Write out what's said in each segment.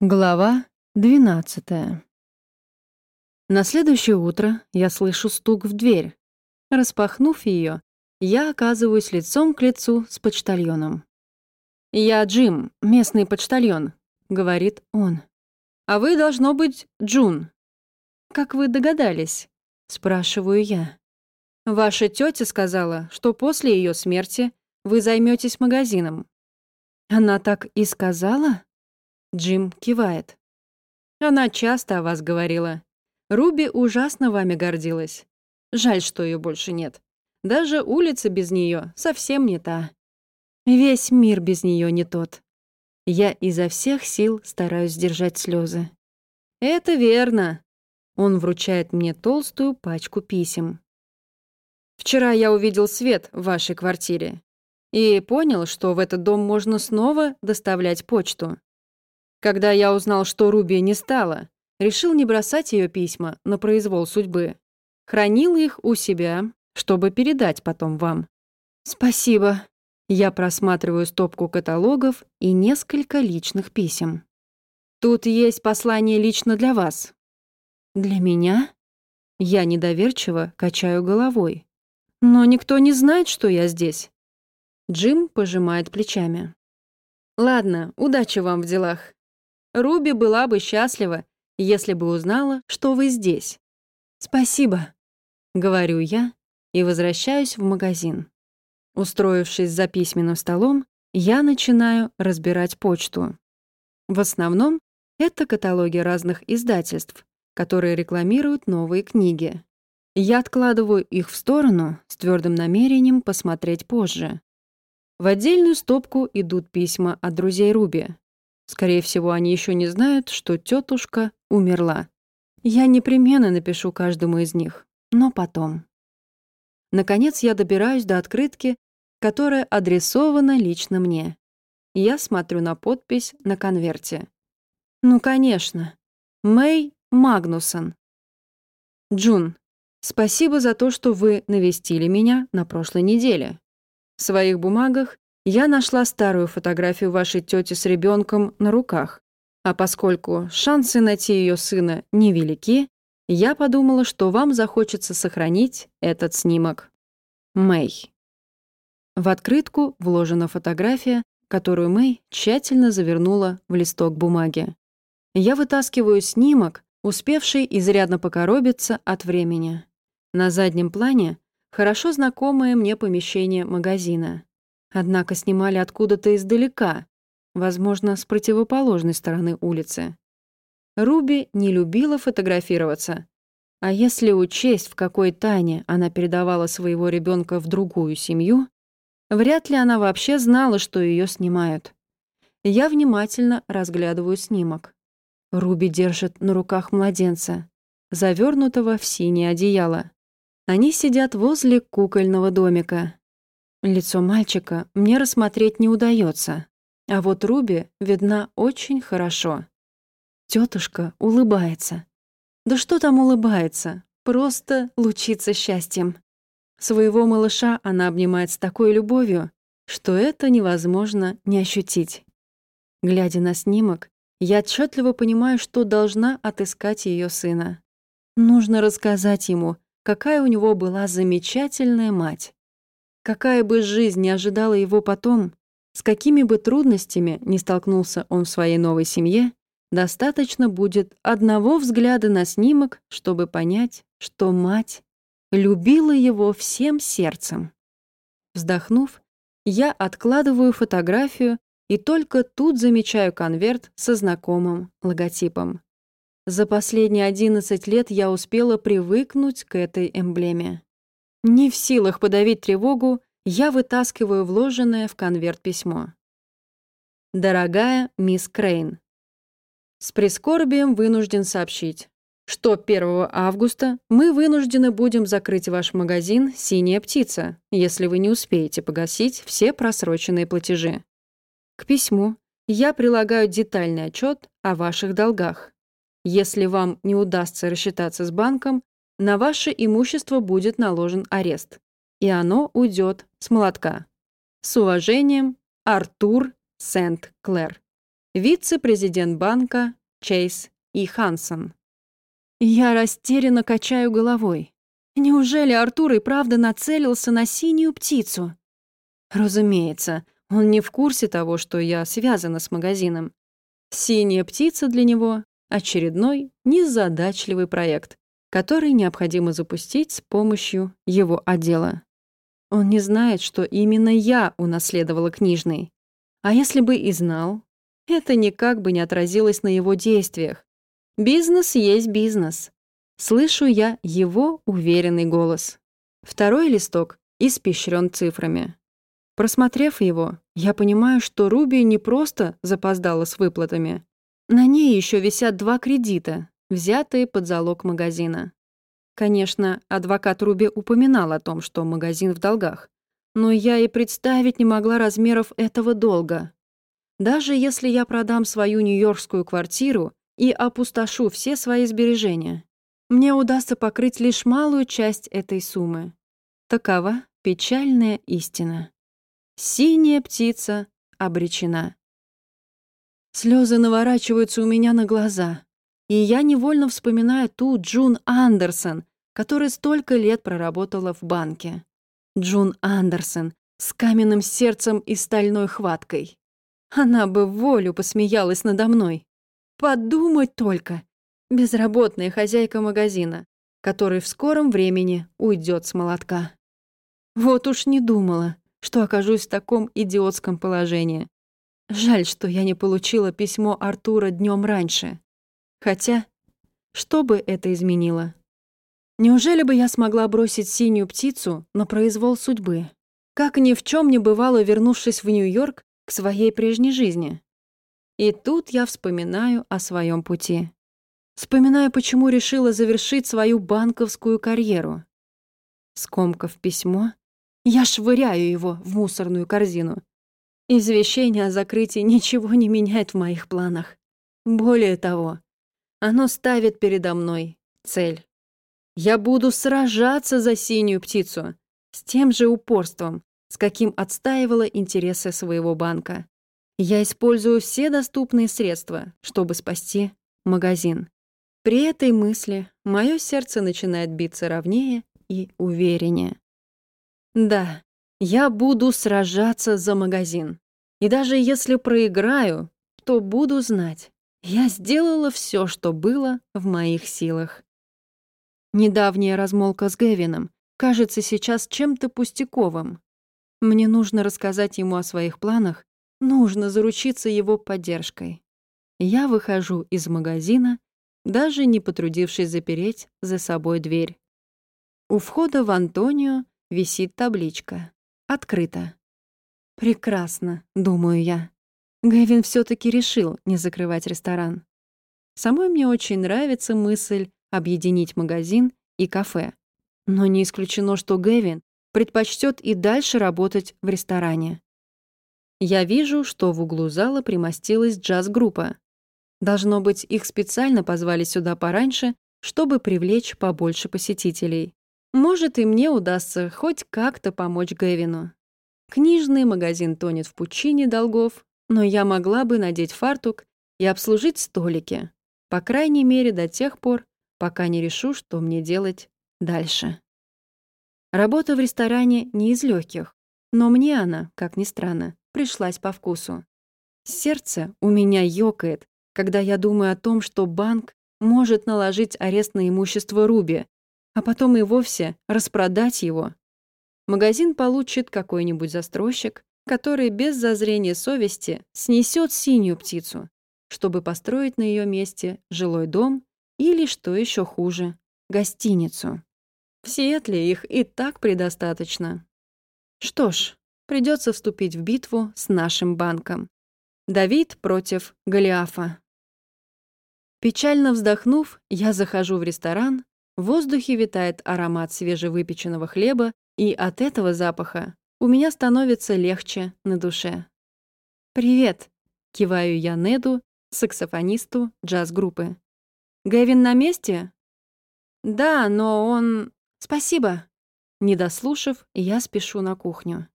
Глава 12 На следующее утро я слышу стук в дверь. Распахнув ее, я оказываюсь лицом к лицу с почтальоном. «Я Джим, местный почтальон», — говорит он. «А вы, должно быть, Джун». «Как вы догадались?» — спрашиваю я. «Ваша тетя сказала, что после ее смерти вы займетесь магазином». «Она так и сказала?» Джим кивает. Она часто о вас говорила. Руби ужасно вами гордилась. Жаль, что ее больше нет. Даже улица без нее совсем не та. Весь мир без нее не тот. Я изо всех сил стараюсь сдержать слезы. Это верно. Он вручает мне толстую пачку писем. Вчера я увидел свет в вашей квартире и понял, что в этот дом можно снова доставлять почту. Когда я узнал, что Руби не стала, решил не бросать ее письма на произвол судьбы. Хранил их у себя, чтобы передать потом вам. Спасибо. Я просматриваю стопку каталогов и несколько личных писем. Тут есть послание лично для вас. Для меня? Я недоверчиво качаю головой. Но никто не знает, что я здесь. Джим пожимает плечами. Ладно, удачи вам в делах. Руби была бы счастлива, если бы узнала, что вы здесь. Спасибо, говорю я и возвращаюсь в магазин. Устроившись за письменным столом, я начинаю разбирать почту. В основном это каталоги разных издательств, которые рекламируют новые книги. Я откладываю их в сторону с твердым намерением посмотреть позже. В отдельную стопку идут письма от друзей Руби. Скорее всего, они еще не знают, что тетушка умерла. Я непременно напишу каждому из них, но потом. Наконец я добираюсь до открытки, которая адресована лично мне. Я смотрю на подпись на конверте. Ну, конечно. Мэй Магнусон. Джун, спасибо за то, что вы навестили меня на прошлой неделе. В своих бумагах я нашла старую фотографию вашей тети с ребенком на руках. А поскольку шансы найти ее сына невелики, я подумала, что вам захочется сохранить этот снимок. Мэй. В открытку вложена фотография, которую Мэй тщательно завернула в листок бумаги. Я вытаскиваю снимок, успевший изрядно покоробиться от времени. На заднем плане хорошо знакомое мне помещение магазина. Однако снимали откуда-то издалека, возможно, с противоположной стороны улицы. Руби не любила фотографироваться. А если учесть, в какой тайне она передавала своего ребенка в другую семью, вряд ли она вообще знала, что ее снимают. Я внимательно разглядываю снимок. Руби держит на руках младенца, завернутого в синее одеяло. Они сидят возле кукольного домика. Лицо мальчика мне рассмотреть не удается, а вот Руби видна очень хорошо. Тетушка улыбается. Да что там улыбается? Просто лучится счастьем. Своего малыша она обнимает с такой любовью, что это невозможно не ощутить. Глядя на снимок, я отчетливо понимаю, что должна отыскать ее сына. Нужно рассказать ему, какая у него была замечательная мать. Какая бы жизнь не ожидала его потом, с какими бы трудностями не столкнулся он в своей новой семье, достаточно будет одного взгляда на снимок, чтобы понять, что мать любила его всем сердцем. Вздохнув, я откладываю фотографию и только тут замечаю конверт со знакомым логотипом. За последние 11 лет я успела привыкнуть к этой эмблеме. Не в силах подавить тревогу, я вытаскиваю вложенное в конверт письмо. «Дорогая мисс Крейн, с прискорбием вынужден сообщить, что 1 августа мы вынуждены будем закрыть ваш магазин «Синяя птица», если вы не успеете погасить все просроченные платежи. К письму я прилагаю детальный отчет о ваших долгах. Если вам не удастся рассчитаться с банком, на ваше имущество будет наложен арест, и оно уйдет с молотка. С уважением, Артур Сент-Клэр. вице-президент банка Чейз и Хансон. Я растерянно качаю головой. Неужели Артур и правда нацелился на синюю птицу? Разумеется, он не в курсе того, что я связана с магазином. Синяя птица для него — очередной незадачливый проект, который необходимо запустить с помощью его отдела. Он не знает, что именно я унаследовала книжный. А если бы и знал, это никак бы не отразилось на его действиях. Бизнес есть бизнес. Слышу я его уверенный голос. Второй листок испещрен цифрами. Просмотрев его, я понимаю, что Руби не просто запоздала с выплатами. На ней еще висят два кредита, взятые под залог магазина. Конечно, адвокат Руби упоминал о том, что магазин в долгах. Но я и представить не могла размеров этого долга. Даже если я продам свою нью-йоркскую квартиру и опустошу все свои сбережения, мне удастся покрыть лишь малую часть этой суммы. Такова печальная истина. Синяя птица обречена. Слезы наворачиваются у меня на глаза, и я невольно вспоминаю ту Джун Андерсон, которая столько лет проработала в банке. Джун Андерсон с каменным сердцем и стальной хваткой. Она бы волю посмеялась надо мной. Подумать только. Безработная хозяйка магазина, который в скором времени уйдет с молотка. Вот уж не думала, что окажусь в таком идиотском положении. Жаль, что я не получила письмо Артура днем раньше. Хотя, что бы это изменило? Неужели бы я смогла бросить синюю птицу на произвол судьбы? Как ни в чем не бывало, вернувшись в Нью-Йорк к своей прежней жизни. И тут я вспоминаю о своем пути. Вспоминаю, почему решила завершить свою банковскую карьеру. Скомкав письмо, я швыряю его в мусорную корзину. Извещение о закрытии ничего не меняет в моих планах. Более того, оно ставит передо мной цель. Я буду сражаться за синюю птицу с тем же упорством, с каким отстаивала интересы своего банка. Я использую все доступные средства, чтобы спасти магазин. При этой мысли мое сердце начинает биться ровнее и увереннее. Да, я буду сражаться за магазин. И даже если проиграю, то буду знать, я сделала все, что было в моих силах. Недавняя размолка с Гевином кажется сейчас чем-то пустяковым. Мне нужно рассказать ему о своих планах, нужно заручиться его поддержкой. Я выхожу из магазина, даже не потрудившись запереть за собой дверь. У входа в Антонио висит табличка. Открыто. Прекрасно, думаю я. Гэвин все таки решил не закрывать ресторан. Самой мне очень нравится мысль объединить магазин и кафе. Но не исключено, что Гэвин предпочтет и дальше работать в ресторане. Я вижу, что в углу зала примостилась джаз-группа. Должно быть, их специально позвали сюда пораньше, чтобы привлечь побольше посетителей. Может, и мне удастся хоть как-то помочь Гэвину. Книжный магазин тонет в пучине долгов, но я могла бы надеть фартук и обслужить столики, по крайней мере до тех пор, пока не решу, что мне делать дальше. Работа в ресторане не из легких, но мне она, как ни странно, пришлась по вкусу. Сердце у меня ёкает, когда я думаю о том, что банк может наложить арест на имущество Руби, а потом и вовсе распродать его. Магазин получит какой-нибудь застройщик, который без зазрения совести снесет синюю птицу, чтобы построить на ее месте жилой дом или, что еще хуже, гостиницу. В Сиэтле их и так предостаточно. Что ж, придется вступить в битву с нашим банком. Давид против Голиафа. Печально вздохнув, я захожу в ресторан, в воздухе витает аромат свежевыпеченного хлеба, и от этого запаха у меня становится легче на душе. «Привет!» — киваю я Неду, саксофонисту джаз-группы. «Гэвин на месте?» «Да, но он...» «Спасибо!» Не дослушав, я спешу на кухню.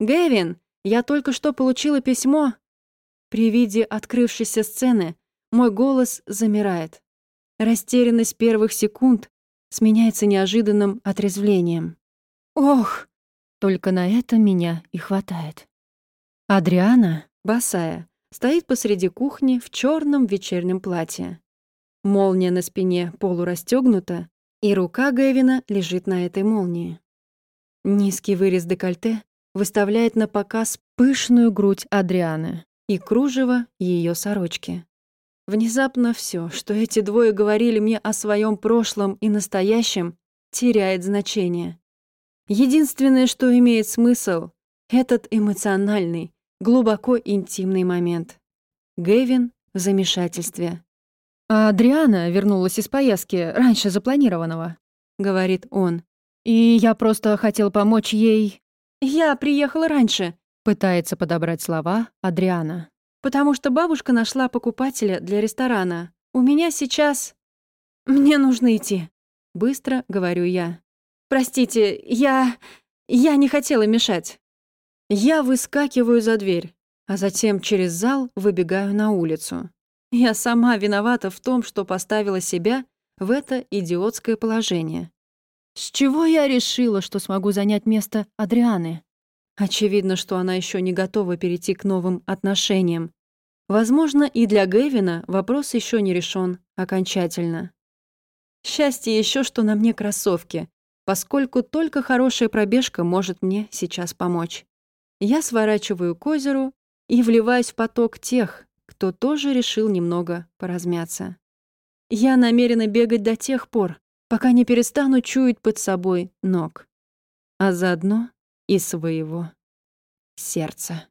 «Гэвин, я только что получила письмо». При виде открывшейся сцены мой голос замирает. Растерянность первых секунд сменяется неожиданным отрезвлением. «Ох!» Только на это меня и хватает. Адриана, босая, стоит посреди кухни в черном вечернем платье. Молния на спине полурастегнута, и рука Гэвина лежит на этой молнии. Низкий вырез декольте выставляет на показ пышную грудь Адрианы и кружево ее сорочки. Внезапно все, что эти двое говорили мне о своем прошлом и настоящем, теряет значение. Единственное, что имеет смысл, этот эмоциональный, глубоко интимный момент. Гэвин в замешательстве. «А Адриана вернулась из поездки раньше запланированного», — говорит он. «И я просто хотел помочь ей...» «Я приехала раньше», — пытается подобрать слова Адриана. «Потому что бабушка нашла покупателя для ресторана. У меня сейчас... Мне нужно идти», — быстро говорю я. «Простите, я... я не хотела мешать». Я выскакиваю за дверь, а затем через зал выбегаю на улицу. Я сама виновата в том, что поставила себя в это идиотское положение. С чего я решила, что смогу занять место Адрианы? Очевидно, что она еще не готова перейти к новым отношениям. Возможно, и для Гэвина вопрос еще не решен окончательно. Счастье еще, что на мне кроссовки, поскольку только хорошая пробежка может мне сейчас помочь. Я сворачиваю к озеру и вливаюсь в поток тех, кто тоже решил немного поразмяться. Я намерена бегать до тех пор, пока не перестану чуять под собой ног, а заодно и своего сердца.